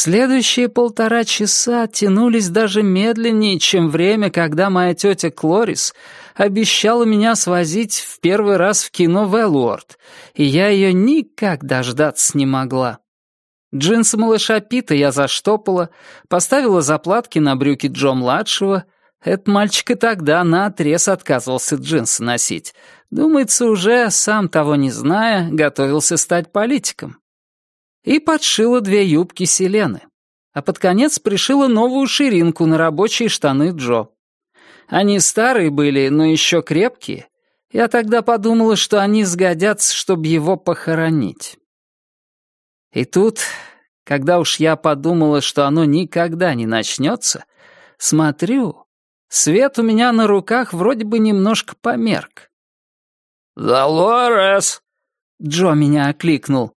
Следующие полтора часа тянулись даже медленнее, чем время, когда моя тетя Клорис обещала меня свозить в первый раз в кино Веллуорд, и я ее никак дождаться не могла. Джинсы малыша Пита я заштопала, поставила заплатки на брюки Джо-младшего. Этот мальчик и тогда наотрез отказывался джинсы носить. Думается, уже, сам того не зная, готовился стать политиком и подшила две юбки Селены, а под конец пришила новую ширинку на рабочие штаны Джо. Они старые были, но еще крепкие. Я тогда подумала, что они сгодятся, чтобы его похоронить. И тут, когда уж я подумала, что оно никогда не начнется, смотрю, свет у меня на руках вроде бы немножко померк. «Долорес!» Джо меня окликнул.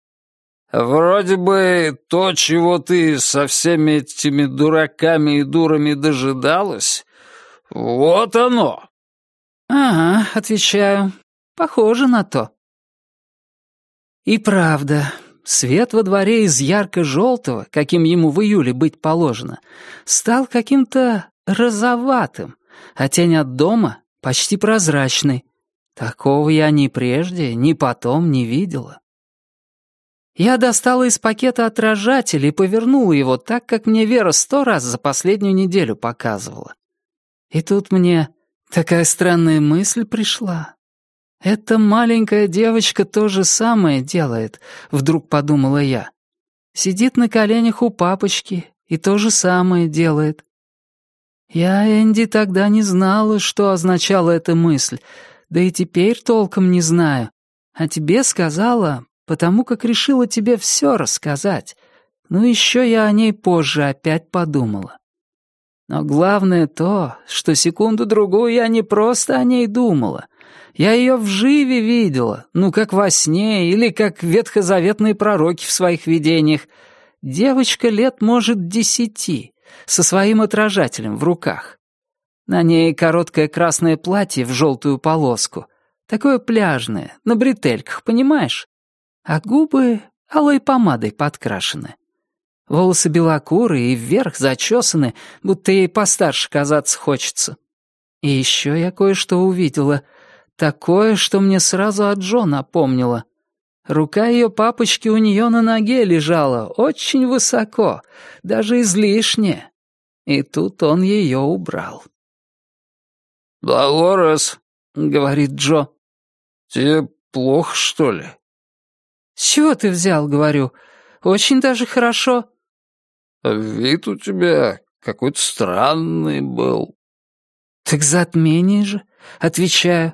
«Вроде бы то, чего ты со всеми этими дураками и дурами дожидалась, вот оно». «Ага», — отвечаю, — «похоже на то». И правда, свет во дворе из ярко-желтого, каким ему в июле быть положено, стал каким-то розоватым, а тень от дома почти прозрачной. Такого я ни прежде, ни потом не видела. Я достала из пакета отражатель и повернула его так, как мне Вера сто раз за последнюю неделю показывала. И тут мне такая странная мысль пришла. «Эта маленькая девочка то же самое делает», — вдруг подумала я. «Сидит на коленях у папочки и то же самое делает». Я, Энди, тогда не знала, что означала эта мысль, да и теперь толком не знаю. А тебе сказала, потому как решила тебе все рассказать. Ну, еще я о ней позже опять подумала. Но главное то, что секунду-другую я не просто о ней думала. Я ее вживе видела, ну, как во сне или как ветхозаветные пророки в своих видениях. Девочка лет, может, десяти, со своим отражателем в руках. На ней короткое красное платье в желтую полоску, такое пляжное, на бретельках, понимаешь? А губы алой помадой подкрашены. Волосы белокурые и вверх зачесаны, будто ей постарше казаться хочется. И еще я кое-что увидела. Такое, что мне сразу от Джо напомнило. Рука ее папочки у нее на ноге лежала, очень высоко, даже излишне. И тут он ее убрал. «Долорес», — говорит Джо, — «тебе плохо, что ли?» «С чего ты взял?» — говорю. «Очень даже хорошо». «Вид у тебя какой-то странный был». «Так затмение же», — отвечаю.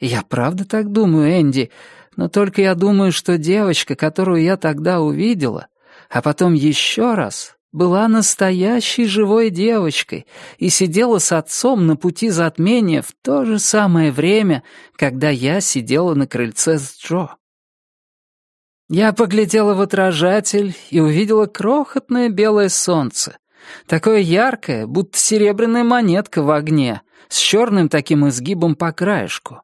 «Я правда так думаю, Энди, но только я думаю, что девочка, которую я тогда увидела, а потом еще раз, была настоящей живой девочкой и сидела с отцом на пути затмения в то же самое время, когда я сидела на крыльце с Джо. Я поглядела в отражатель и увидела крохотное белое солнце. Такое яркое, будто серебряная монетка в огне, с черным таким изгибом по краешку.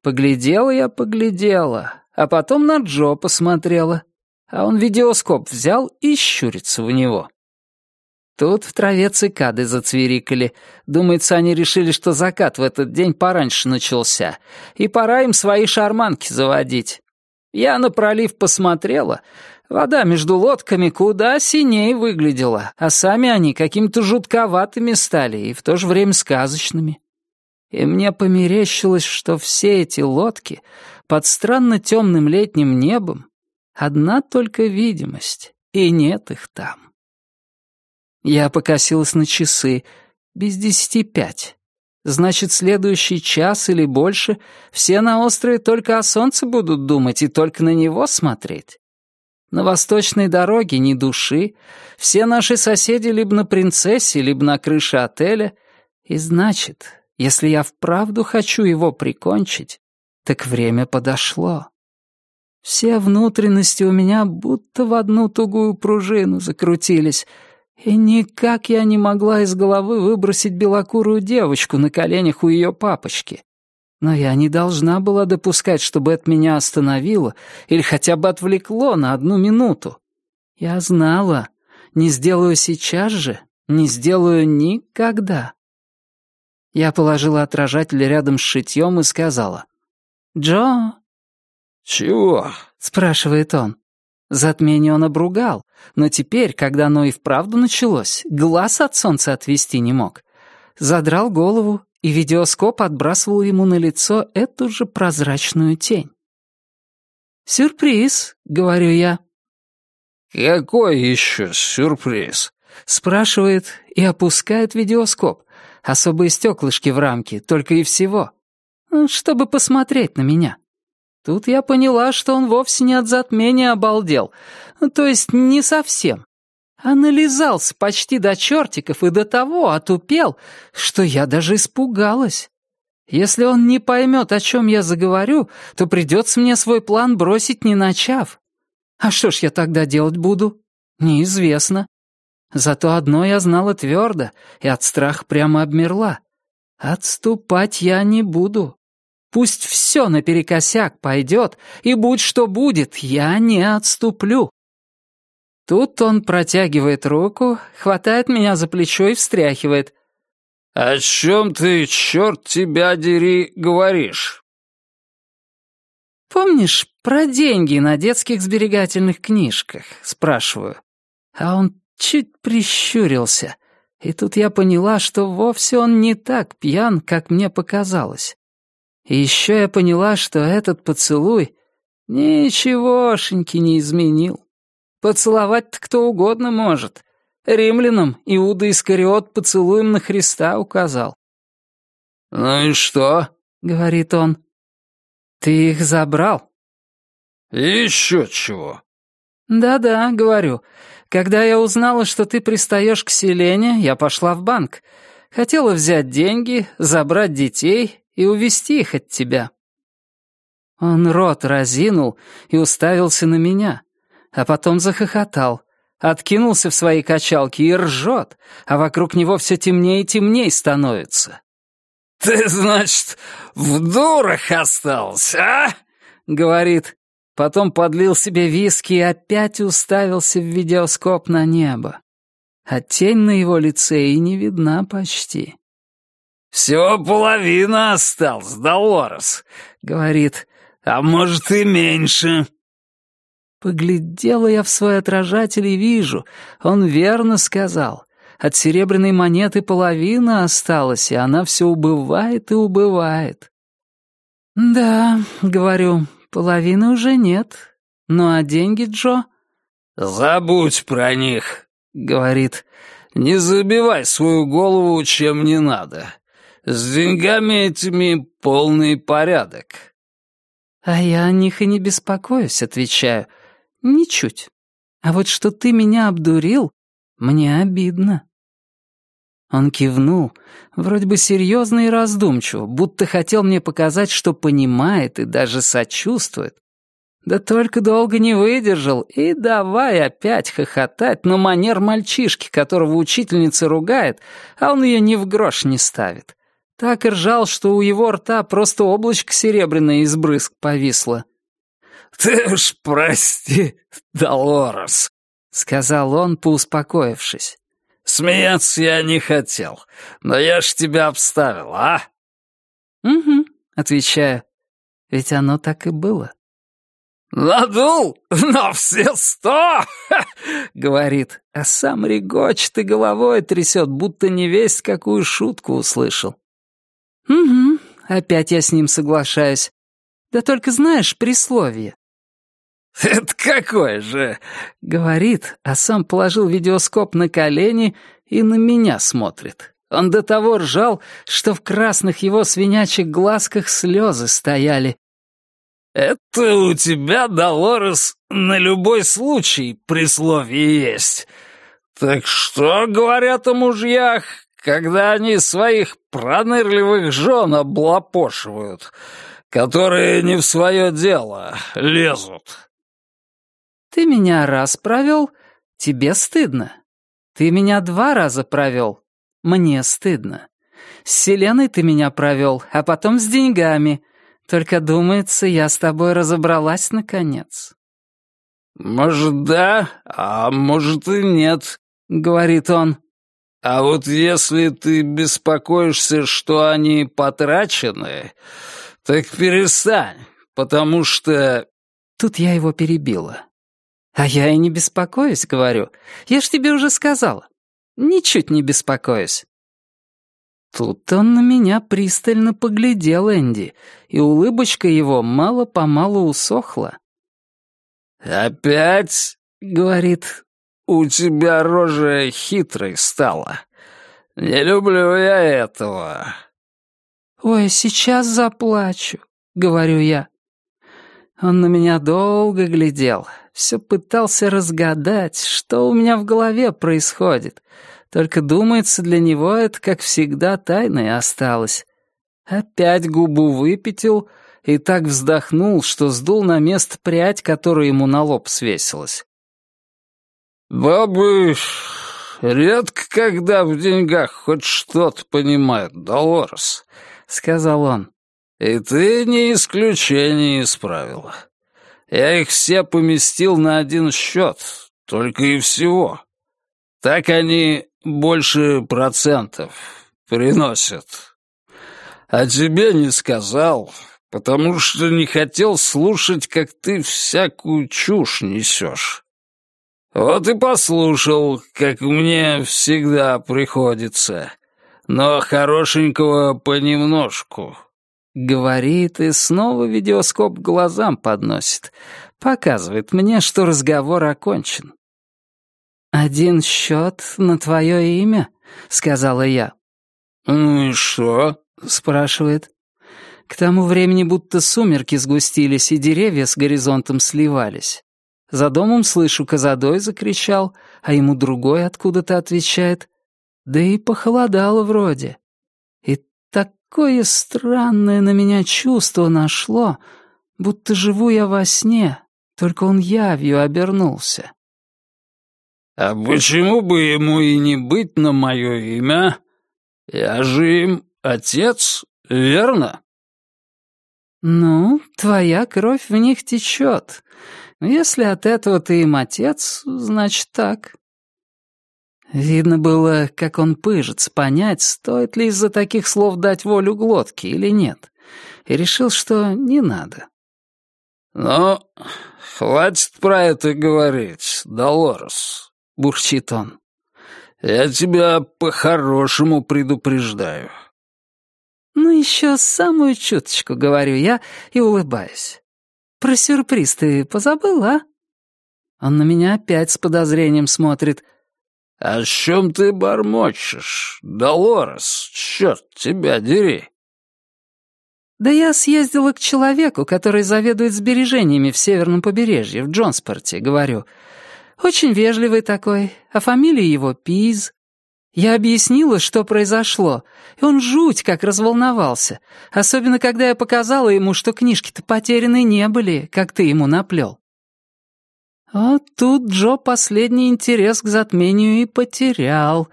Поглядела я, поглядела, а потом на Джо посмотрела, а он видеоскоп взял и щурится в него. Тут в траве цикады зацвирикали. Думается, они решили, что закат в этот день пораньше начался, и пора им свои шарманки заводить. Я на пролив посмотрела. Вода между лодками куда синее выглядела, а сами они какими-то жутковатыми стали и в то же время сказочными. И мне померещилось, что все эти лодки под странно темным летним небом одна только видимость, и нет их там. Я покосилась на часы, без десяти пять. Значит, следующий час или больше все на острове только о солнце будут думать и только на него смотреть. На восточной дороге ни души, все наши соседи либо на принцессе, либо на крыше отеля. И значит, если я вправду хочу его прикончить, так время подошло. Все внутренности у меня будто в одну тугую пружину закрутились — и никак я не могла из головы выбросить белокурую девочку на коленях у ее папочки. Но я не должна была допускать, чтобы это меня остановило или хотя бы отвлекло на одну минуту. Я знала, Не сделаю сейчас же, не сделаю никогда. Я положила отражатель рядом с шитьем и сказала. «Джо?» «Чего?» — спрашивает он. Затмение он обругал, но теперь, когда оно и вправду началось, глаз от солнца отвести не мог. Задрал голову, и видеоскоп отбрасывал ему на лицо эту же прозрачную тень. «Сюрприз», — говорю я. «Какой еще сюрприз?» — спрашивает и опускает видеоскоп. Особые стеклышки в рамке, только и всего. Чтобы посмотреть на меня. Тут я поняла, что он вовсе не от затмения обалдел. То есть не совсем. А нализался почти до чертиков и до того отупел, что я даже испугалась. Если он не поймет, о чем я заговорю, то придется мне свой план бросить, не начав. А что ж я тогда делать буду? Неизвестно. Зато одно я знала твердо и от страха прямо обмерла. Отступать я не буду. Пусть все наперекосяк пойдет, и будь что будет, я не отступлю. Тут он протягивает руку, хватает меня за плечо и встряхивает. «О чем ты, черт тебя дери, говоришь?» «Помнишь про деньги на детских сберегательных книжках?» — спрашиваю. А он чуть прищурился. И тут я поняла, что вовсе он не так пьян, как мне показалось. И еще я поняла, что этот поцелуй ничегошеньки не изменил. Поцеловать-то кто угодно может. Римлянам Иуда Искариот поцелуем на Христа указал. «Ну и что?» — говорит он. «Ты их забрал?» «Еще чего?» «Да-да», — говорю. Когда я узнала, что ты пристаешь к Селене, я пошла в банк. Хотела взять деньги, забрать детей и увести их от тебя». Он рот разинул и уставился на меня, а потом захохотал, откинулся в свои качалки и ржет, а вокруг него все темнее и темнее становится. «Ты, значит, в дурах остался, а?» — говорит, Потом подлил себе виски и опять уставился в видеоскоп на небо. А тень на его лице и не видна почти. «Всего половина осталась, Долорес», — говорит, — «а может и меньше». Поглядела я в свой отражатель и вижу, он верно сказал. От серебряной монеты половина осталась, и она все убывает и убывает. «Да», — говорю, «Половины уже нет. Ну а деньги, Джо?» «Забудь про них», — говорит. «Не забивай свою голову, чем не надо. С деньгами этими полный порядок». «А я о них и не беспокоюсь», — отвечаю. «Ничуть. А вот что ты меня обдурил, мне обидно». Он кивнул, вроде бы серьезно и раздумчиво, будто хотел мне показать, что понимает и даже сочувствует. Да только долго не выдержал, и давай опять хохотать на манер мальчишки, которого учительница ругает, а он ее ни в грош не ставит. Так и ржал, что у его рта просто облачко серебряное из брызг повисло. «Ты уж прости, Долорес», — сказал он, поуспокоившись. Смеяться я не хотел, но я ж тебя обставил, а?» «Угу», — отвечаю. Ведь оно так и было. «Надул на все сто!» — говорит, а сам регочет и головой трясет, будто не весть, какую шутку услышал. «Угу», — опять я с ним соглашаюсь. «Да только знаешь присловие. «Это какое же?» — говорит, а сам положил видеоскоп на колени и на меня смотрит. Он до того ржал, что в красных его свинячих глазках слезы стояли. «Это у тебя, Долорес, на любой случай присловие есть. Так что говорят о мужьях, когда они своих пронырливых жен облапошивают, которые не в свое дело лезут?» Ты меня раз провел, тебе стыдно. Ты меня два раза провел, мне стыдно. С Селеной ты меня провел, а потом с деньгами. Только, думается, я с тобой разобралась наконец. Может, да, а может и нет. говорит он. «А вот если ты беспокоишься, что они потрачены, так перестань, потому что...» Тут я его перебила. «А я и не беспокоюсь», — говорю. «Я ж тебе уже сказала. Ничуть не беспокоюсь». Тут он на меня пристально поглядел, Энди, и улыбочка его мало-помалу усохла. «Опять?» — говорит. «У тебя рожа хитрой стала. Не люблю я этого». «Ой, сейчас заплачу», — говорю я. Он на меня долго глядел, все пытался разгадать, что у меня в голове происходит. Только думается, для него это, как всегда, тайной осталось. Опять губу выпятил и так вздохнул, что сдул на место прядь, которая ему на лоб свесилась. «Бабы редко когда в деньгах хоть что-то понимают, Долорес», — сказал он. «И ты не исключение исправила. Я их все поместил на один счет, только и всего. Так они больше процентов приносят. А тебе не сказал, потому что не хотел слушать, как ты всякую чушь несешь. Вот и послушал, как мне всегда приходится, но хорошенького понемножку. Говорит и снова видеоскоп глазам подносит. Показывает мне, что разговор окончен. «Один счет на твое имя?» — сказала я. «Ну и что?» — спрашивает. К тому времени будто сумерки сгустились, и деревья с горизонтом сливались. За домом слышу, Казадой закричал, а ему другой откуда-то отвечает. Да и похолодало вроде. Какое странное на меня чувство нашло, будто живу я во сне, только он явью обернулся. «А почему бы ему и не быть на мое имя? Я же им отец, верно?» «Ну, твоя кровь в них течет. Если от этого ты им отец, значит так. Видно было, как он пыжится, понять, стоит ли из-за таких слов дать волю глотке или нет, и решил, что не надо. «Ну, хватит про это говорить, Долорес», — бурчит он. «Я тебя по-хорошему предупреждаю». «Ну, еще самую чуточку, — говорю я и улыбаюсь. Про сюрприз ты позабыл, а?» Он на меня опять с подозрением смотрит, «О чем ты бормочешь, Долорес? Черт тебя дери!» «Да я съездила к человеку, который заведует сбережениями в северном побережье, в Джонспорте, говорю. Очень вежливый такой, а фамилия его Пиз. Я объяснила, что произошло, и он жуть как разволновался, особенно когда я показала ему, что книжки-то потеряны не были, как ты ему наплел. Вот тут Джо последний интерес к затмению и потерял.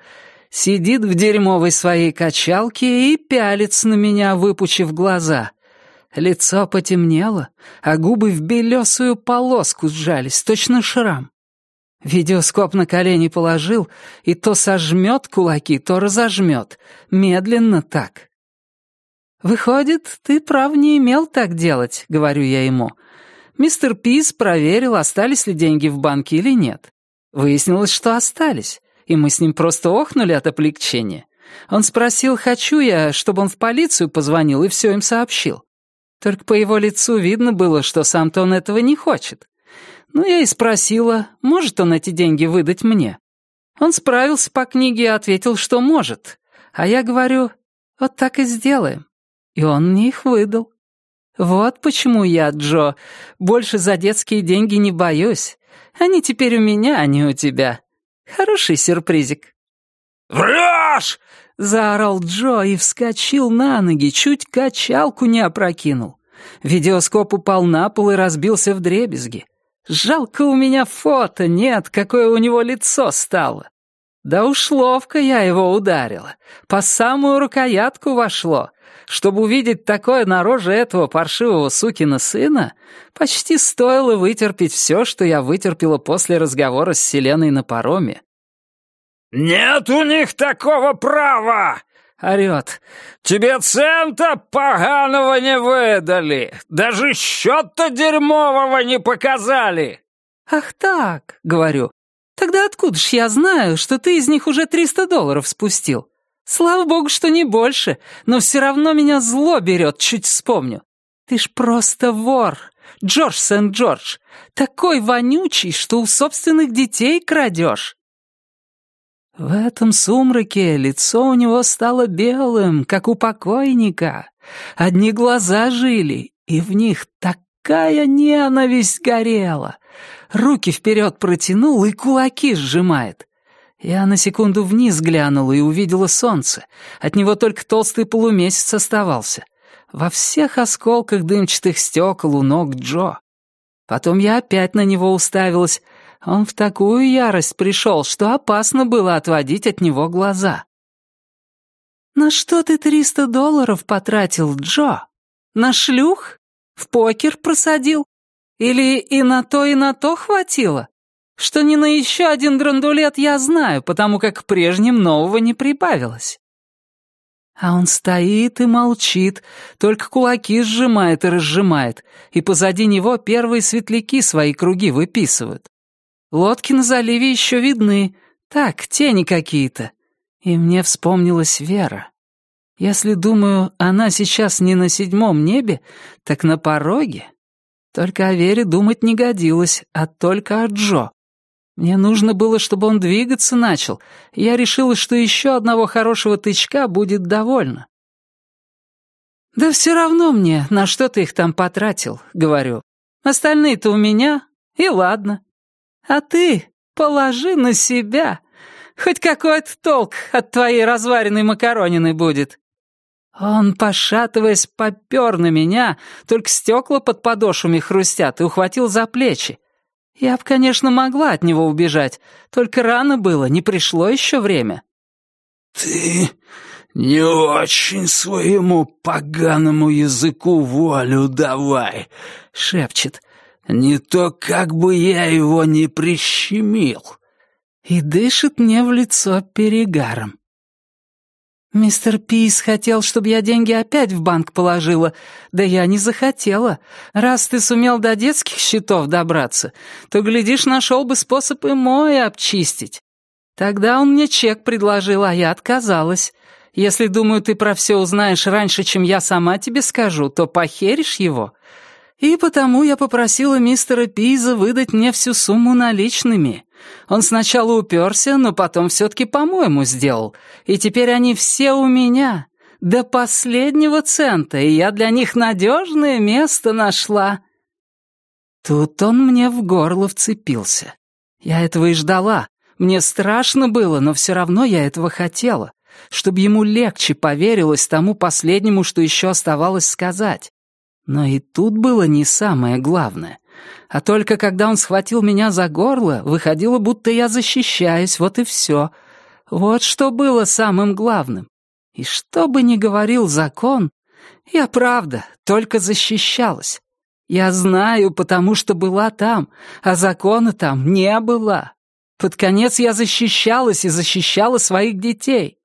Сидит в дерьмовой своей качалке и пялится на меня, выпучив глаза. Лицо потемнело, а губы в белесую полоску сжались, точно шрам. Видеоскоп на колени положил, и то сожмет кулаки, то разожмет. Медленно так. «Выходит, ты прав не имел так делать», — говорю я ему. Мистер Пис проверил, остались ли деньги в банке или нет. Выяснилось, что остались, и мы с ним просто охнули от облегчения. Он спросил, хочу я, чтобы он в полицию позвонил и все им сообщил. Только по его лицу видно было, что сам-то он этого не хочет. Ну, я и спросила, может он эти деньги выдать мне. Он справился по книге и ответил, что может. А я говорю, вот так и сделаем. И он мне их выдал. «Вот почему я, Джо, больше за детские деньги не боюсь. Они теперь у меня, а не у тебя. Хороший сюрпризик». «Врешь!» — заорал Джо и вскочил на ноги, чуть качалку не опрокинул. Видеоскоп упал на пол и разбился в дребезги. Жалко у меня фото нет, какое у него лицо стало. Да уж ловко я его ударила. По самую рукоятку вошло. Чтобы увидеть такое на роже этого паршивого сукина сына, почти стоило вытерпеть все, что я вытерпела после разговора с Селеной на пароме. «Нет у них такого права!» — орёт. «Тебе цента поганого не выдали! Даже счета дерьмового не показали!» «Ах так!» — говорю. «Тогда откуда ж я знаю, что ты из них уже триста долларов спустил? Слава богу, что не больше, но все равно меня зло берет, чуть вспомню. Ты ж просто вор, Джордж Сент-Джордж, такой вонючий, что у собственных детей крадешь». В этом сумраке лицо у него стало белым, как у покойника. Одни глаза жили, и в них такая ненависть горела. Руки вперед протянул и кулаки сжимает. Я на секунду вниз глянула и увидела солнце. От него только толстый полумесяц оставался. Во всех осколках дымчатых стекол у ног Джо. Потом я опять на него уставилась. Он в такую ярость пришел, что опасно было отводить от него глаза. «На что ты триста долларов потратил, Джо? На шлюх? В покер просадил? Или и на то, и на то хватило?» Что ни на еще один драндулет я знаю, потому как прежним нового не прибавилось. А он стоит и молчит, только кулаки сжимает и разжимает, и позади него первые светляки свои круги выписывают. Лодки на заливе еще видны, так, тени какие-то. И мне вспомнилась Вера. Если, думаю, она сейчас не на седьмом небе, так на пороге. Только о Вере думать не годилось, а только о Джо. Мне нужно было, чтобы он двигаться начал, я решила, что еще одного хорошего тычка будет довольно. «Да все равно мне, на что ты их там потратил», — говорю. «Остальные-то у меня, и ладно. А ты положи на себя. Хоть какой-то толк от твоей разваренной макаронины будет». Он, пошатываясь, попер на меня, только стекла под подошвами хрустят, и ухватил за плечи. Я б, конечно, могла от него убежать, только рано было, не пришло еще время. «Ты не очень своему поганому языку волю давай», — шепчет. «Не то как бы я его не прищемил». И дышит мне в лицо перегаром. «Мистер Пис хотел, чтобы я деньги опять в банк положила. Да я не захотела. Раз ты сумел до детских счетов добраться, то, глядишь, нашел бы способ и мой обчистить. Тогда он мне чек предложил, а я отказалась. Если, думаю, ты про все узнаешь раньше, чем я сама тебе скажу, то похеришь его. И потому я попросила мистера Пиза выдать мне всю сумму наличными». Он сначала уперся, но потом все-таки по-моему сделал. И теперь они все у меня. До последнего цента, и я для них надежное место нашла. Тут он мне в горло вцепился. Я этого и ждала. Мне страшно было, но все равно я этого хотела. Чтобы ему легче поверилось тому последнему, что еще оставалось сказать. Но и тут было не самое главное а только когда он схватил меня за горло, выходило, будто я защищаюсь, вот и все. Вот что было самым главным. И что бы ни говорил закон, я правда только защищалась. Я знаю, потому что была там, а закона там не было. Под конец я защищалась и защищала своих детей.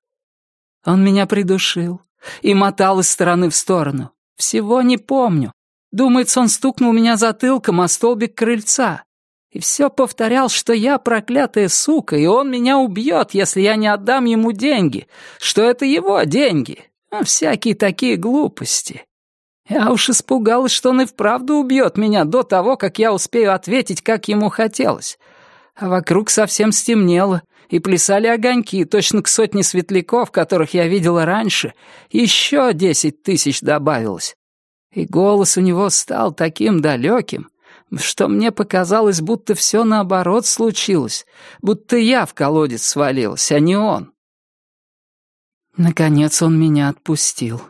Он меня придушил и мотал из стороны в сторону. Всего не помню, Думается, он стукнул меня затылком о столбик крыльца. И все повторял, что я проклятая сука, и он меня убьет, если я не отдам ему деньги, что это его деньги. А всякие такие глупости. Я уж испугалась, что он и вправду убьет меня до того, как я успею ответить, как ему хотелось. А вокруг совсем стемнело, и плясали огоньки, точно к сотне светляков, которых я видела раньше, еще десять тысяч добавилось и голос у него стал таким далеким, что мне показалось, будто все наоборот случилось, будто я в колодец свалилась, а не он. Наконец он меня отпустил.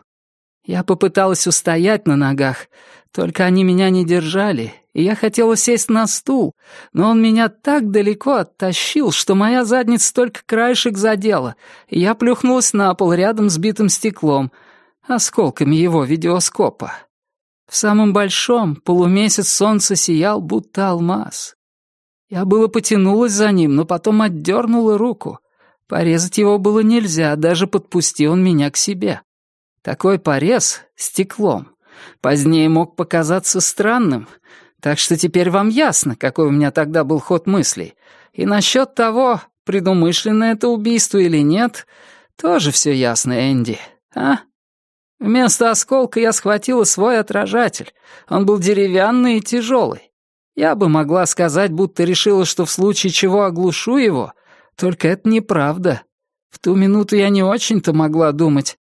Я попыталась устоять на ногах, только они меня не держали, я хотела сесть на стул, но он меня так далеко оттащил, что моя задница только краешек задела, и я плюхнулась на пол рядом с битым стеклом, осколками его видеоскопа. В самом большом полумесяц солнца сиял, будто алмаз. Я было потянулась за ним, но потом отдернула руку. Порезать его было нельзя, даже подпусти он меня к себе. Такой порез стеклом позднее мог показаться странным, так что теперь вам ясно, какой у меня тогда был ход мыслей. И насчет того, предумышленное это убийство или нет, тоже все ясно, Энди, а? Вместо осколка я схватила свой отражатель. Он был деревянный и тяжелый. Я бы могла сказать, будто решила, что в случае чего оглушу его, только это неправда. В ту минуту я не очень-то могла думать.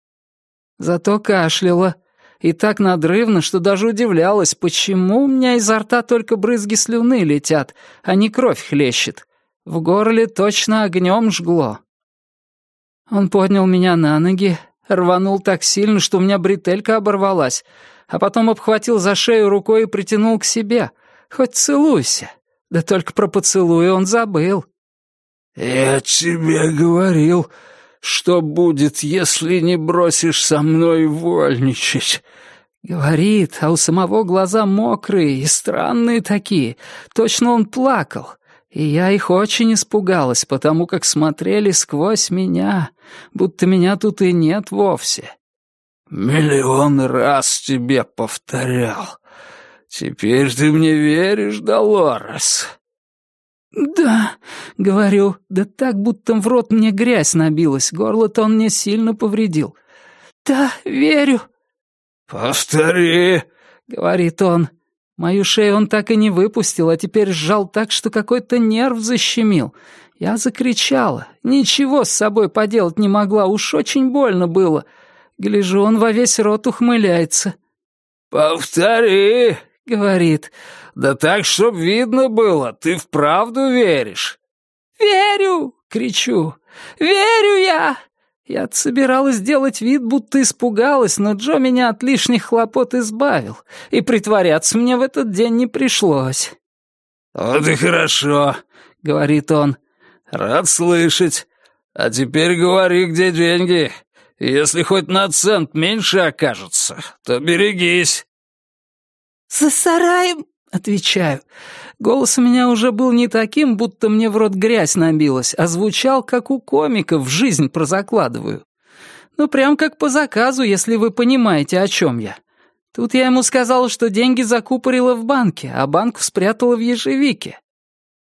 Зато кашляла. И так надрывно, что даже удивлялась, почему у меня изо рта только брызги слюны летят, а не кровь хлещет. В горле точно огнем жгло. Он поднял меня на ноги, рванул так сильно, что у меня бретелька оборвалась, а потом обхватил за шею рукой и притянул к себе. Хоть целуйся. Да только про поцелуй он забыл. «Я тебе говорил, что будет, если не бросишь со мной вольничать?» Говорит, а у самого глаза мокрые и странные такие. Точно он плакал. И я их очень испугалась, потому как смотрели сквозь меня, будто меня тут и нет вовсе. «Миллион раз тебе повторял. Теперь ты мне веришь, Долорес?» «Да», — говорю, да так, будто в рот мне грязь набилась, горло-то он мне сильно повредил. «Да, верю». «Повтори», — говорит он. Мою шею он так и не выпустил, а теперь сжал так, что какой-то нерв защемил. Я закричала. Ничего с собой поделать не могла, уж очень больно было. Гляжу, он во весь рот ухмыляется. «Повтори», — говорит. «Да так, чтоб видно было, ты вправду веришь?» «Верю!» — кричу. «Верю я!» Я собиралась сделать вид, будто испугалась, но Джо меня от лишних хлопот избавил, и притворяться мне в этот день не пришлось. «Вот и хорошо», — говорит он. «Рад слышать. А теперь говори, где деньги. Если хоть на цент меньше окажется, то берегись». «За сараем», — отвечаю. Голос у меня уже был не таким, будто мне в рот грязь набилась, а звучал, как у комиков, в жизнь прозакладываю. Ну, прям как по заказу, если вы понимаете, о чем я. Тут я ему сказал, что деньги закупорила в банке, а банк спрятала в ежевике.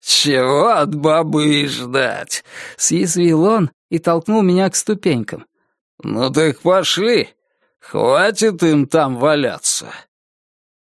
«Чего от бабы ждать?» — съязвил он и толкнул меня к ступенькам. «Ну так пошли. Хватит им там валяться.